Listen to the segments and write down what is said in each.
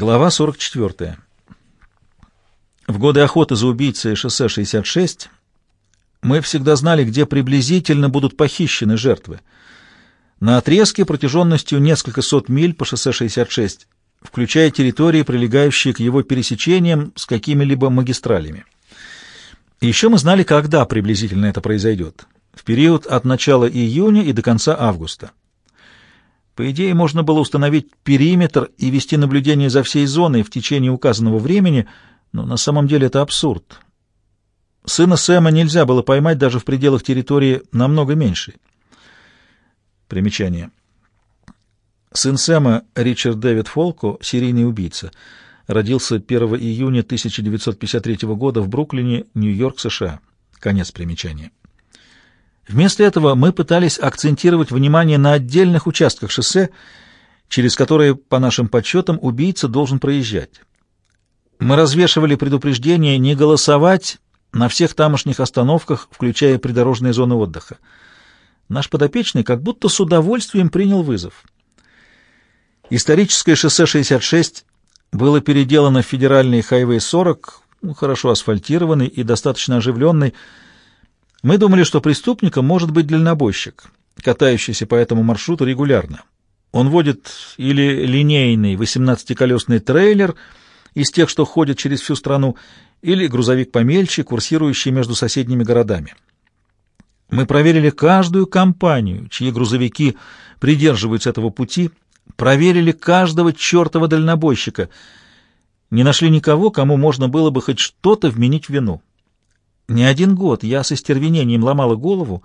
Глава 44. В годы охоты за убийцей шоссе 66 мы всегда знали, где приблизительно будут похищены жертвы. На отрезке протяженностью несколько сот миль по шоссе 66, включая территории, прилегающие к его пересечениям с какими-либо магистралями. Еще мы знали, когда приблизительно это произойдет. В период от начала июня и до конца августа. По идее, можно было установить периметр и вести наблюдение за всей зоной в течение указанного времени, но на самом деле это абсурд. Сына Сэма нельзя было поймать даже в пределах территории намного меньшей. Примечание. Сын Сэма, Ричард Дэвид Фолко, серийный убийца, родился 1 июня 1953 года в Бруклине, Нью-Йорк, США. Конец примечания. Вместо этого мы пытались акцентировать внимание на отдельных участках шоссе, через которые, по нашим подсчетам, убийца должен проезжать. Мы развешивали предупреждение не голосовать на всех тамошних остановках, включая придорожные зоны отдыха. Наш подопечный как будто с удовольствием принял вызов. Историческое шоссе 66 было переделано в федеральный хайвей 40, ну, хорошо асфальтированный и достаточно оживленный, мы думали, что преступником может быть дальнобойщик, катающийся по этому маршруту регулярно. Он водит или линейный 18-колесный трейлер из тех, что ходят через всю страну, или грузовик помельче, курсирующий между соседними городами. Мы проверили каждую компанию, чьи грузовики придерживаются этого пути, проверили каждого чертова дальнобойщика. Не нашли никого, кому можно было бы хоть что-то вменить в вину. Не один год я со стервенением ломала голову,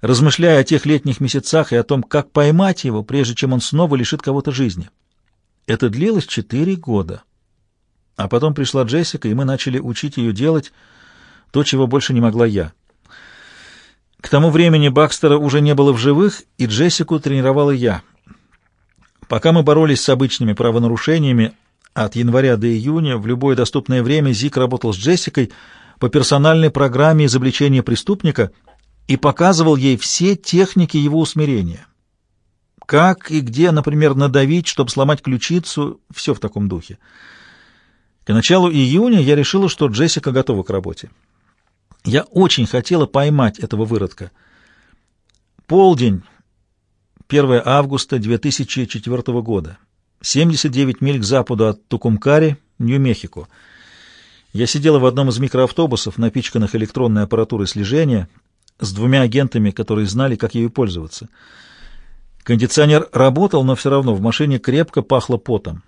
размышляя о тех летних месяцах и о том, как поймать его, прежде чем он снова лишит кого-то жизни. Это длилось четыре года. А потом пришла Джессика, и мы начали учить ее делать то, чего больше не могла я. К тому времени Бакстера уже не было в живых, и Джессику тренировала я. Пока мы боролись с обычными правонарушениями, от января до июня в любое доступное время Зик работал с Джессикой — по персональной программе изобличения преступника и показывал ей все техники его усмирения. Как и где, например, надавить, чтобы сломать ключицу, все в таком духе. К началу июня я решила, что Джессика готова к работе. Я очень хотела поймать этого выродка. Полдень, 1 августа 2004 года, 79 миль к западу от Тукумкари, Нью-Мехико. Я сидела в одном из микроавтобусов, напичканных электронной аппаратурой слежения, с двумя агентами, которые знали, как ею пользоваться. Кондиционер работал, но все равно в машине крепко пахло потом.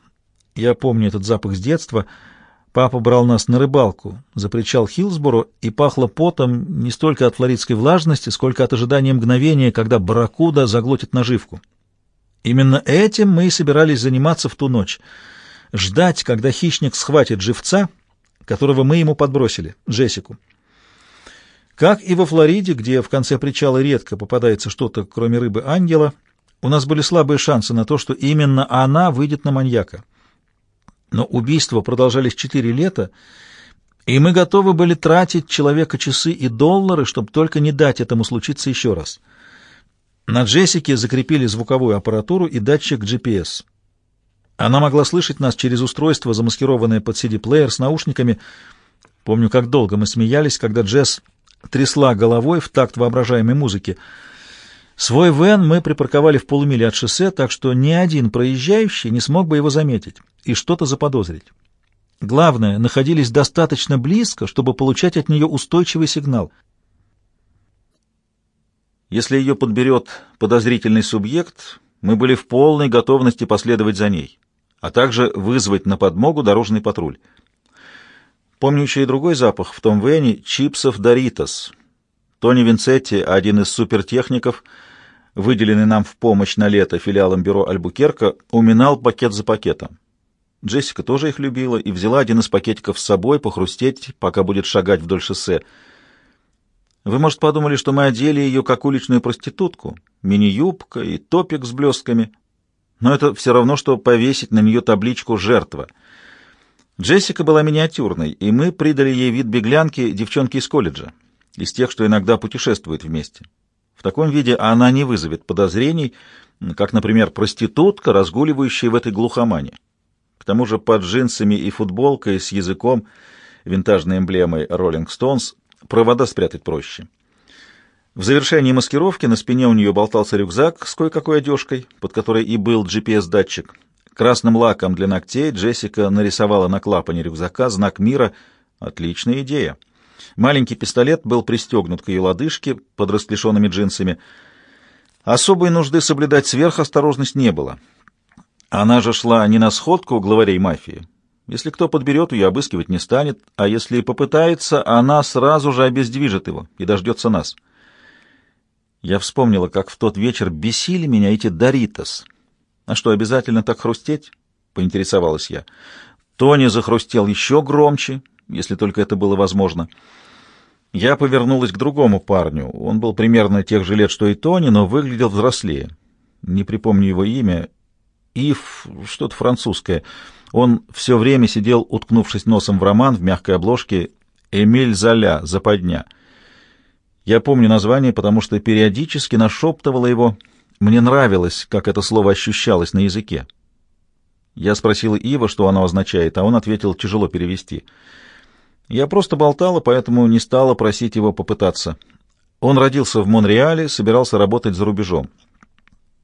Я помню этот запах с детства. Папа брал нас на рыбалку, запричал Хилсборо, и пахло потом не столько от флоридской влажности, сколько от ожидания мгновения, когда барракуда заглотит наживку. Именно этим мы и собирались заниматься в ту ночь. Ждать, когда хищник схватит живца — которого мы ему подбросили, Джессику. Как и во Флориде, где в конце причала редко попадается что-то, кроме рыбы-ангела, у нас были слабые шансы на то, что именно она выйдет на маньяка. Но убийства продолжались четыре лета, и мы готовы были тратить человека часы и доллары, чтобы только не дать этому случиться еще раз. На Джессике закрепили звуковую аппаратуру и датчик GPS — она могла слышать нас через устройство, замаскированное под CD-плеер с наушниками. Помню, как долго мы смеялись, когда Джесс трясла головой в такт воображаемой музыки. Свой вен мы припарковали в полумиле от шоссе, так что ни один проезжающий не смог бы его заметить и что-то заподозрить. Главное, находились достаточно близко, чтобы получать от нее устойчивый сигнал. Если ее подберет подозрительный субъект, мы были в полной готовности последовать за ней а также вызвать на подмогу дорожный патруль. Помню еще и другой запах в том вене — чипсов Доритос. Тони Винцетти, один из супертехников, выделенный нам в помощь на лето филиалом бюро Альбукерка, уминал пакет за пакетом. Джессика тоже их любила и взяла один из пакетиков с собой похрустеть, пока будет шагать вдоль шоссе. Вы, может, подумали, что мы одели ее как уличную проститутку. Мини-юбка и топик с блестками — но это все равно, что повесить на нее табличку «Жертва». Джессика была миниатюрной, и мы придали ей вид беглянки девчонки из колледжа, из тех, что иногда путешествуют вместе. В таком виде она не вызовет подозрений, как, например, проститутка, разгуливающая в этой глухомане. К тому же под джинсами и футболкой с языком, винтажной эмблемой Rolling Stones, провода спрятать проще. В завершении маскировки на спине у нее болтался рюкзак с кое-какой одежкой, под которой и был GPS-датчик. Красным лаком для ногтей Джессика нарисовала на клапане рюкзака знак мира. Отличная идея. Маленький пистолет был пристегнут к ее лодыжке под расклешенными джинсами. Особой нужды соблюдать сверхосторожность не было. Она же шла не на сходку главарей мафии. Если кто подберет ее, обыскивать не станет, а если попытается, она сразу же обездвижит его и дождется нас. Я вспомнила, как в тот вечер бесили меня эти «Доритос». «А что, обязательно так хрустеть?» — поинтересовалась я. Тони захрустел еще громче, если только это было возможно. Я повернулась к другому парню. Он был примерно тех же лет, что и Тони, но выглядел взрослее. Не припомню его имя. Ив, что-то французское. Он все время сидел, уткнувшись носом в роман в мягкой обложке «Эмиль Золя. Западня». Я помню название, потому что периодически нашептывала его мне нравилось, как это слово ощущалось на языке. Я спросила Ива, что оно означает, а он ответил тяжело перевести. Я просто болтала, поэтому не стала просить его попытаться. Он родился в Монреале, собирался работать за рубежом.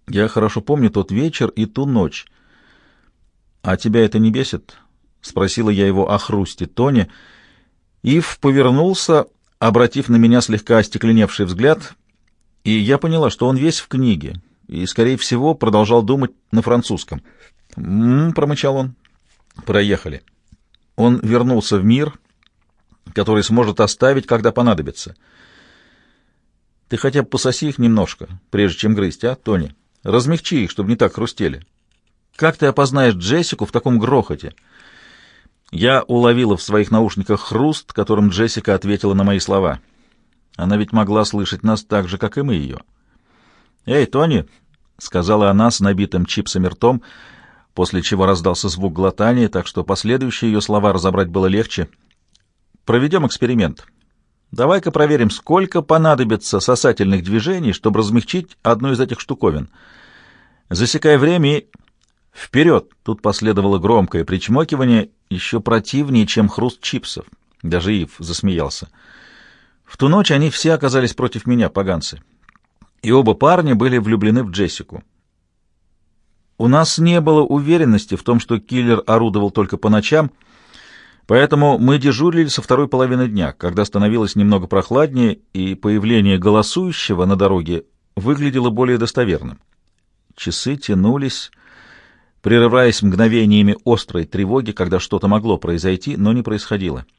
Я хорошо помню тот вечер и ту ночь. «А тебя это не бесит?» — спросила я его о хрусте Тони. Ив повернулся, обратив на меня слегка остекленевший взгляд, и я поняла, что он весь в книге, и, скорее всего, продолжал думать на французском. «М-м-м», промычал он. «Проехали». Он вернулся в мир, который сможет оставить, когда понадобится. Ты хотя бы пососи их немножко, прежде чем грызть, а, Тони? Размягчи их, чтобы не так хрустели. Как ты опознаешь Джессику в таком грохоте?» Я уловила в своих наушниках хруст, которым Джессика ответила на мои слова — она ведь могла слышать нас так же, как и мы ее. «Эй, Тони!» — сказала она с набитым чипсами ртом, после чего раздался звук глотания, так что последующие ее слова разобрать было легче. «Проведем эксперимент. Давай-ка проверим, сколько понадобится сосательных движений, чтобы размягчить одну из этих штуковин. Засекай время и... Вперед!» Тут последовало громкое причмокивание, еще противнее, чем хруст чипсов. Даже Ив засмеялся. В ту ночь они все оказались против меня, поганцы. И оба парня были влюблены в Джессику. У нас не было уверенности в том, что киллер орудовал только по ночам, поэтому мы дежурили со второй половины дня, когда становилось немного прохладнее, и появление голосующего на дороге выглядело более достоверным. Часы тянулись, прерываясь мгновениями острой тревоги, когда что-то могло произойти, но не происходило. —